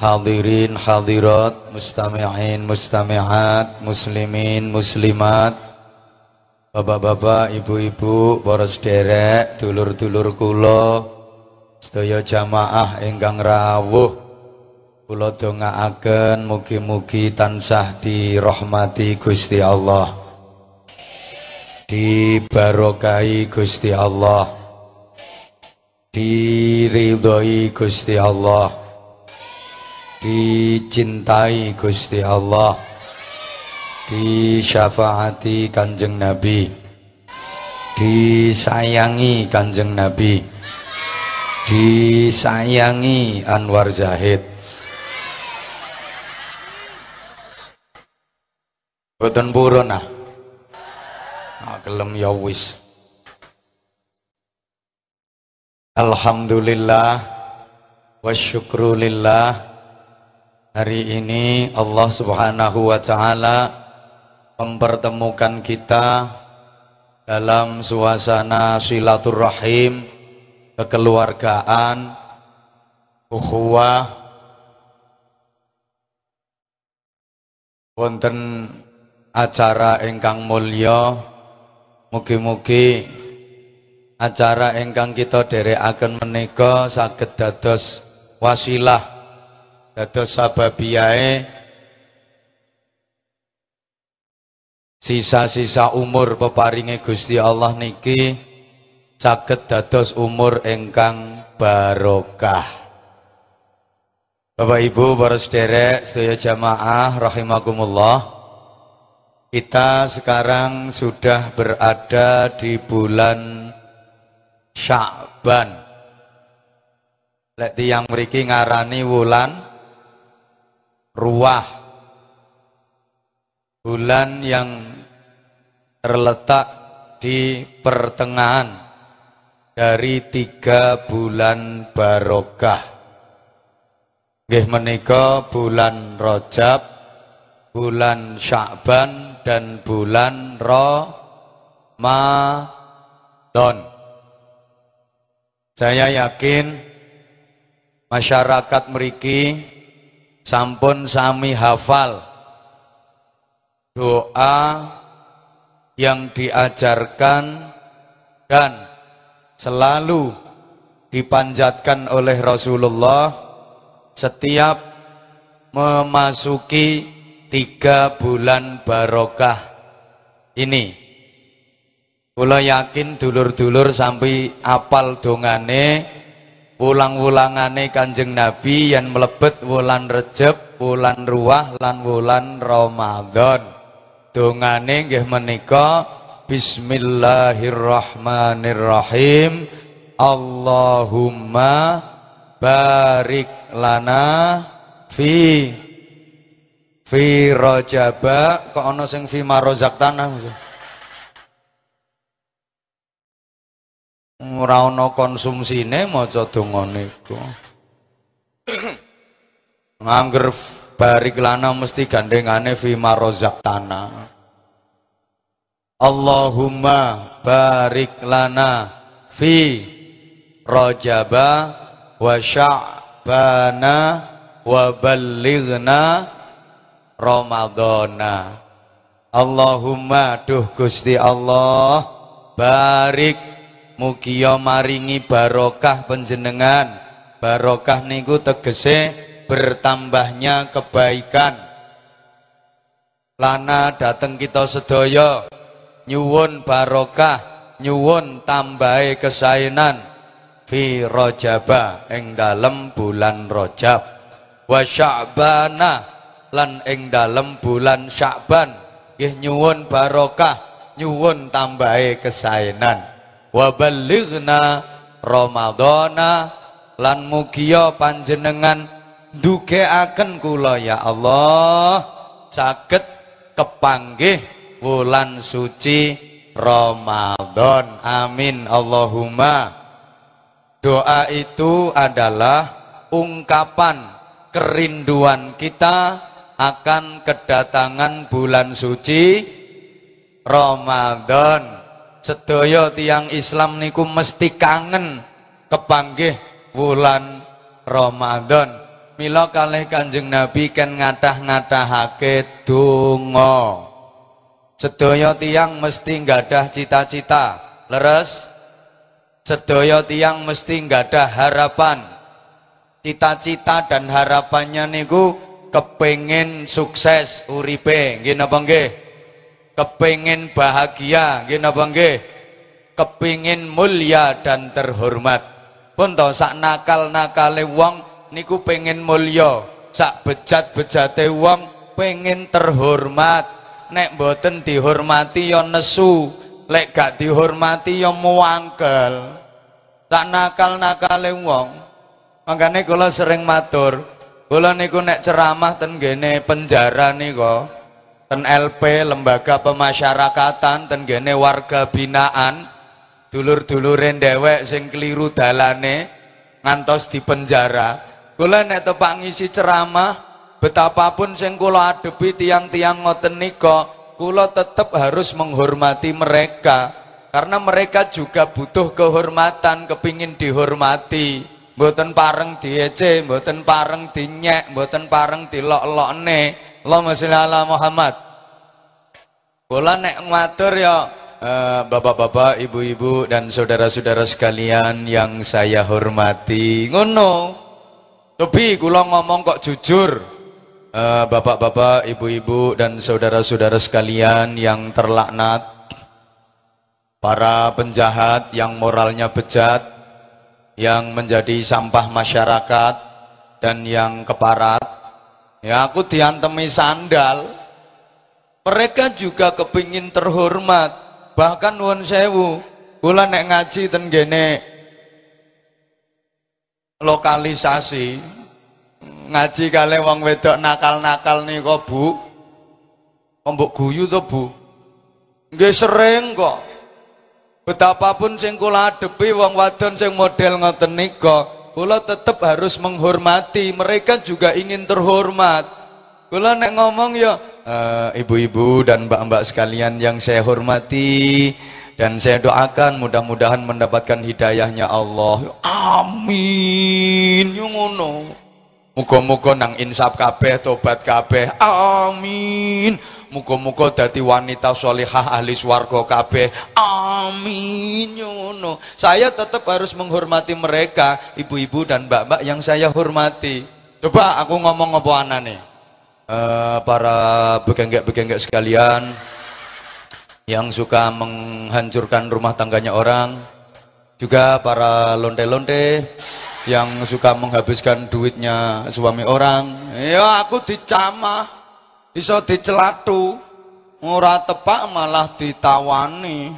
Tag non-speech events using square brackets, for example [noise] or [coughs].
Hadirin hadirat, mustami'in mustami'at, muslimin muslimat, bapak-bapak, ibu-ibu, para sederek, dulur-dulur kula, sedaya jamaah ingkang rawuh. Kula dongaaken mugi-mugi tansah dirahmati Gusti Allah. Dibarokahi Gusti Allah. Diridhoi Gusti Allah dicintai Gusti Allah. Disyafaati kanjeng Nabi. Disayangi kanjeng Nabi. Disayangi Anwar Zahid. Boten purun ah. Ah gelem ya wis. Alhamdulillah wa syukrulillah Hari ini Allah Subhanahu wa taala mempertemukan kita dalam suasana silaturahim, kekeluargaan, ukhuwah, wonten acara ingkang mulya mugi-mugi acara ingkang kita dherekaken menika saged dados wasilah dados sababiyae sisa-sisa umur peparinge Gusti Allah niki saged dados umur ingkang barokah. Bapak Ibu para sederek sedaya jamaah rahimakumullah. Kita sekarang sudah berada di bulan Sya'ban. Lek yang mriki ngarani wulan ruah. Bulan yang terletak di pertengahan dari tiga bulan barokah. Nggih menika bulan Rajab bulan Sya'ban dan bulan Ramadan. Saya yakin masyarakat meriki sampun sami hafal doa yang diajarkan dan selalu dipanjatkan oleh Rasulullah setiap memasuki tiga bulan barokah ini. Kula yakin dulur-dulur sampai apal dongane wulang-wulangane Kanjeng Nabi yang melebet wulan Rejab, wulan Ruah lan wulan Ramadan. Dongane nggih menika Bismillahirrahmanirrahim. Allahumma barik lana fi fi rajaba kok ana sing fi marozaqtana tanah ora ana konsumsine maca donga niku [coughs] ngangger barik lana mesti gandengane fi tanah. Allahumma barik lana fi rajaba wa sya'bana wa ballighna ramadhana. Allahumma duh Gusti Allah barik Mugia maringi barokah penjenengan. Barokah niku tegese bertambahnya kebaikan. Lana dateng kita sedaya. Nyuwun barokah, nyuwun tambahi kesainan. Fi rojaba ing dalem bulan rojab wa sya'bana lan ing dalem bulan sya'ban. Nggih nyuwun barokah nyuwun tambahi kesainan wa ballighna ramadhana lan mugia panjenengan dukeaken kula ya Allah. Saged kepanggih wulan suci Ramadan amin. Allahumma. Doa itu adalah ungkapan kerinduan kita akan kedatangan bulan suci Ramadan sedaya tiang Islam niku mesti kangen kepanggih wulan Ramadan. Mila kalih Kanjeng Nabi ken ngadah-ngadahake donga. Sedaya tiang mesti nggadah cita-cita. Leres? Sedaya tiang mesti nggadah harapan. Cita-cita dan harapannya niku kepengin sukses uripe. Nggih napa nggih kepengin bahagia nggih napa nggih? Kepingin mulia dan terhormat. Pun to sak nakal-nakale wong niku pengen mulya sak bejat-bejate wong pengen terhormat. Nek mboten dihormati ya nesu lek gak dihormati ya muangkel. Sak nakal-nakale wong makanya kula sering matur. Kula niku nek ceramah ten gene penjara niku ten LP lembaga pemasyarakatan ten gene warga binaan dulur-duluren dewek sing keliru dalane ngantos di penjara Kula nek tepak ngisi ceramah, betapapun sing kula adepi tiang-tiang ngoten nika, kula tetep harus menghormati mereka karena mereka juga butuh kehormatan, kepingin dihormati. Mboten pareng diece, mboten pareng dinyek, mboten pareng dilok-lokne. Allahumma sholli ala Muhammad. Kula nek matur ya eh, bapak-bapak, ibu-ibu dan saudara-saudara sekalian yang saya hormati. Ngono. Lebih kula ngomong kok jujur. Eh, bapak-bapak, ibu-ibu dan saudara-saudara sekalian yang terlaknat. Para penjahat yang moralnya bejat, yang menjadi sampah masyarakat dan yang keparat. Ya aku diantemi sandal. Mereka juga kepingin terhormat. Bahkan nuwun sewu, kula nek ngaji ten gene lokalisasi ngaji kali wong wedok nakal-nakal nih kok bu mbok guyu to bu nggih sering kok betapapun sing kula adepi wong wadon sing model ngoten nika kula tetep harus menghormati mereka juga ingin terhormat kula nek ngomong ya eh, ibu-ibu uh, dan mbak-mbak sekalian yang saya hormati dan saya doakan mudah-mudahan mendapatkan hidayahnya Allah. Amin. Yo ngono. Muga-muga nang insaf kabeh, tobat kabeh. Amin. Muga-muga dadi wanita solihah ahli swarga kabeh. Amin. Ngono. Saya tetap harus menghormati mereka, ibu-ibu dan mbak-mbak yang saya hormati. Coba aku ngomong apa anane. Uh, para begenggek-begenggek sekalian yang suka menghancurkan rumah tangganya orang, juga para lonte-lonte yang suka menghabiskan duitnya suami orang. Ya aku dicamah, iso dicelatu, ora tepak malah ditawani.